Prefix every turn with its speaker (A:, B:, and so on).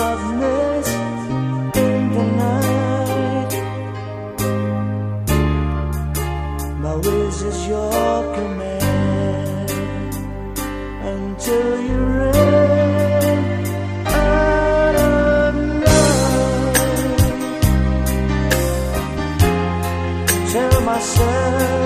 A: sadness in the night. My wish is your command until you run out of night. Tell myself.